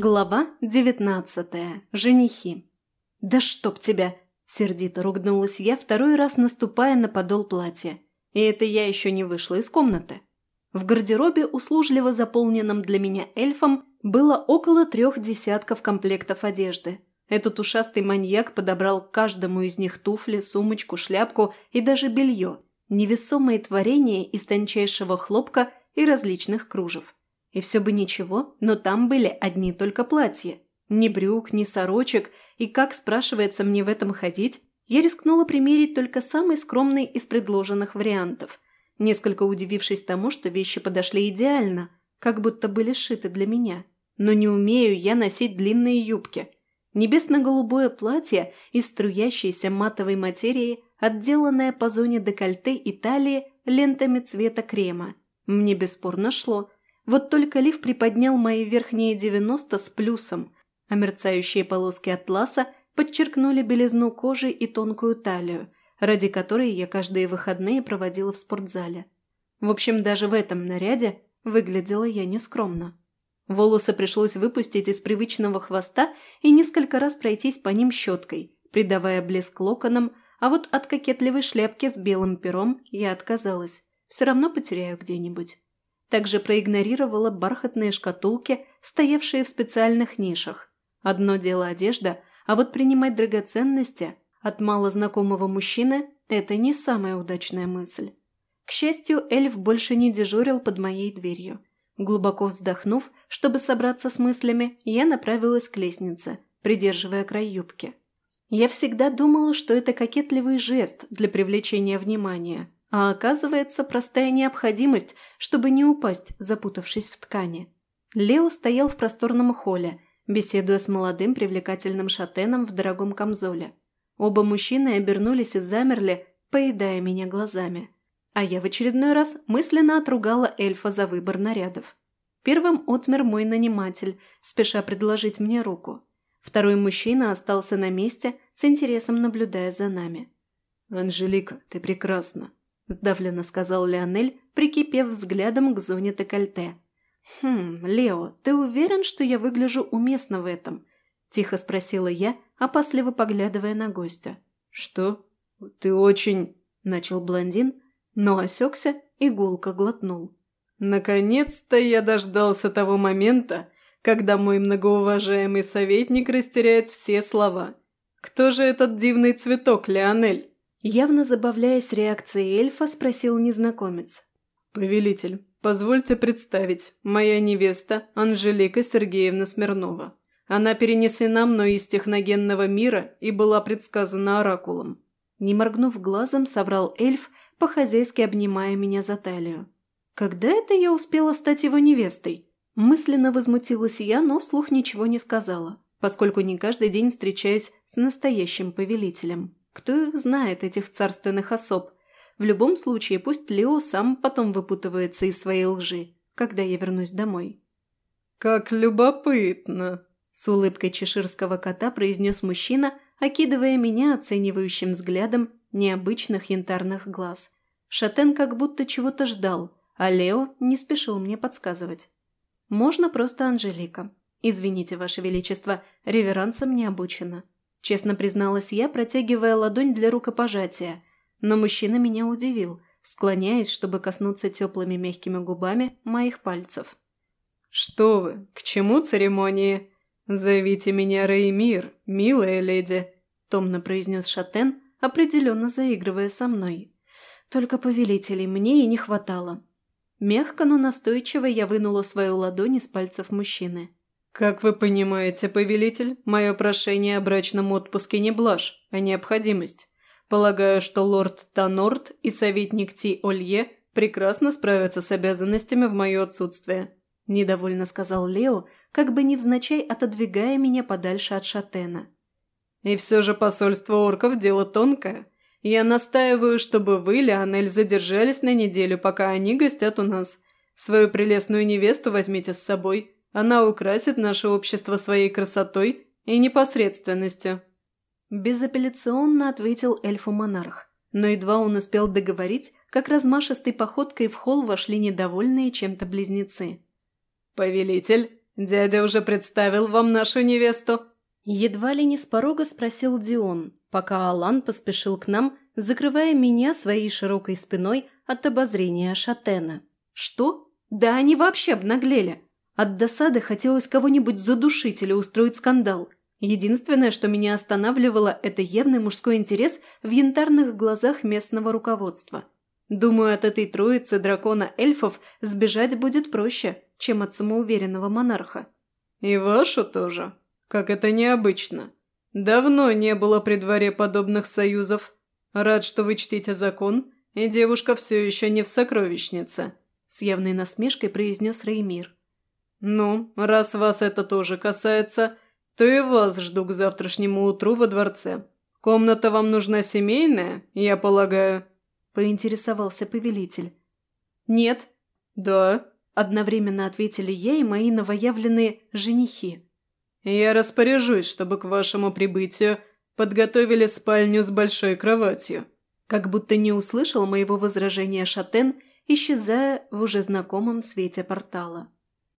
Глава девятнадцатая. Женихи. «Да чтоб тебя!» – сердито ругнулась я, второй раз наступая на подол платья. И это я еще не вышла из комнаты. В гардеробе, услужливо заполненном для меня эльфом, было около трех десятков комплектов одежды. Этот ушастый маньяк подобрал каждому из них туфли, сумочку, шляпку и даже белье, невесомые творения из тончайшего хлопка и различных кружев. И все бы ничего, но там были одни только платья. Ни брюк, ни сорочек, и как, спрашивается мне в этом ходить, я рискнула примерить только самый скромный из предложенных вариантов, несколько удивившись тому, что вещи подошли идеально, как будто были сшиты для меня. Но не умею я носить длинные юбки. Небесно-голубое платье из струящейся матовой материи, отделанное по зоне декольте и талии лентами цвета крема. Мне бесспорно шло – вот только лиф приподнял мои верхние 90 с плюсом, а мерцающие полоски атласа подчеркнули белизну кожи и тонкую талию, ради которой я каждые выходные проводила в спортзале. В общем, даже в этом наряде выглядела я нескромно. Волосы пришлось выпустить из привычного хвоста и несколько раз пройтись по ним щеткой, придавая блеск локонам, а вот от кокетливой шляпки с белым пером я отказалась. Все равно потеряю где-нибудь. Также проигнорировала бархатные шкатулки, стоявшие в специальных нишах. Одно дело одежда, а вот принимать драгоценности от малознакомого мужчины – это не самая удачная мысль. К счастью, эльф больше не дежурил под моей дверью. Глубоко вздохнув, чтобы собраться с мыслями, я направилась к лестнице, придерживая край юбки. Я всегда думала, что это кокетливый жест для привлечения внимания, а оказывается простая необходимость, чтобы не упасть, запутавшись в ткани. Лео стоял в просторном холле, беседуя с молодым привлекательным шатеном в дорогом камзоле. Оба мужчины обернулись и замерли, поедая меня глазами. А я в очередной раз мысленно отругала эльфа за выбор нарядов. Первым отмер мой наниматель, спеша предложить мне руку. Второй мужчина остался на месте, с интересом наблюдая за нами. «Анжелика, ты прекрасна», – сдавленно сказал Леонель, прикипев взглядом к зоне декольте. «Хм, Лео, ты уверен, что я выгляжу уместно в этом?» – тихо спросила я, опасливо поглядывая на гостя. «Что? Ты очень...» – начал блондин, но осекся и гулко глотнул. «Наконец-то я дождался того момента, когда мой многоуважаемый советник растеряет все слова. Кто же этот дивный цветок, Леонель?» Явно забавляясь реакцией эльфа, спросил незнакомец. «Повелитель, позвольте представить, моя невеста Анжелика Сергеевна Смирнова. Она перенесена мной из техногенного мира и была предсказана оракулом». Не моргнув глазом, соврал эльф, по-хозяйски обнимая меня за талию. «Когда это я успела стать его невестой?» Мысленно возмутилась я, но вслух ничего не сказала, поскольку не каждый день встречаюсь с настоящим повелителем. Кто их знает, этих царственных особ? В любом случае, пусть Лео сам потом выпутывается из своей лжи, когда я вернусь домой. «Как любопытно!» – с улыбкой чеширского кота произнес мужчина, окидывая меня оценивающим взглядом необычных янтарных глаз. Шатен как будто чего-то ждал, а Лео не спешил мне подсказывать. «Можно просто Анжелика. Извините, Ваше Величество, реверансом не обучена». Честно призналась я, протягивая ладонь для рукопожатия. Но мужчина меня удивил, склоняясь, чтобы коснуться теплыми мягкими губами моих пальцев. «Что вы, к чему церемонии? Зовите меня Реймир, милая леди», — томно произнес Шатен, определенно заигрывая со мной. Только повелителей мне и не хватало. Мягко, но настойчиво я вынула свою ладонь из пальцев мужчины. «Как вы понимаете, повелитель, мое прошение о брачном отпуске не блажь, а необходимость. Полагаю, что лорд Танорт и советник Ти Олье прекрасно справятся с обязанностями в мое отсутствие», – недовольно сказал Лео, как бы невзначай отодвигая меня подальше от Шатена. «И все же посольство орков – дело тонкое. Я настаиваю, чтобы вы, Леонель, задержались на неделю, пока они гостят у нас. Свою прелестную невесту возьмите с собой». Она украсит наше общество своей красотой и непосредственностью». Безапелляционно ответил эльфу-монарх. Но едва он успел договорить, как размашистой походкой в холл вошли недовольные чем-то близнецы. «Повелитель, Дядя уже представил вам нашу невесту?» Едва ли не с порога спросил Дион, пока Алан поспешил к нам, закрывая меня своей широкой спиной от обозрения Шатена. «Что? Да они вообще обнаглели!» От досады хотелось кого-нибудь задушить или устроить скандал. Единственное, что меня останавливало, это явный мужской интерес в янтарных глазах местного руководства. Думаю, от этой троицы дракона-эльфов сбежать будет проще, чем от самоуверенного монарха. «И вашу тоже. Как это необычно. Давно не было при дворе подобных союзов. Рад, что вы чтите закон, и девушка все еще не в сокровищнице», – с явной насмешкой произнес Реймир. «Ну, раз вас это тоже касается, то и вас жду к завтрашнему утру во дворце. Комната вам нужна семейная, я полагаю?» – поинтересовался повелитель. «Нет». «Да», – одновременно ответили я и мои новоявленные женихи. «Я распоряжусь, чтобы к вашему прибытию подготовили спальню с большой кроватью». Как будто не услышал моего возражения Шатен, исчезая в уже знакомом свете портала.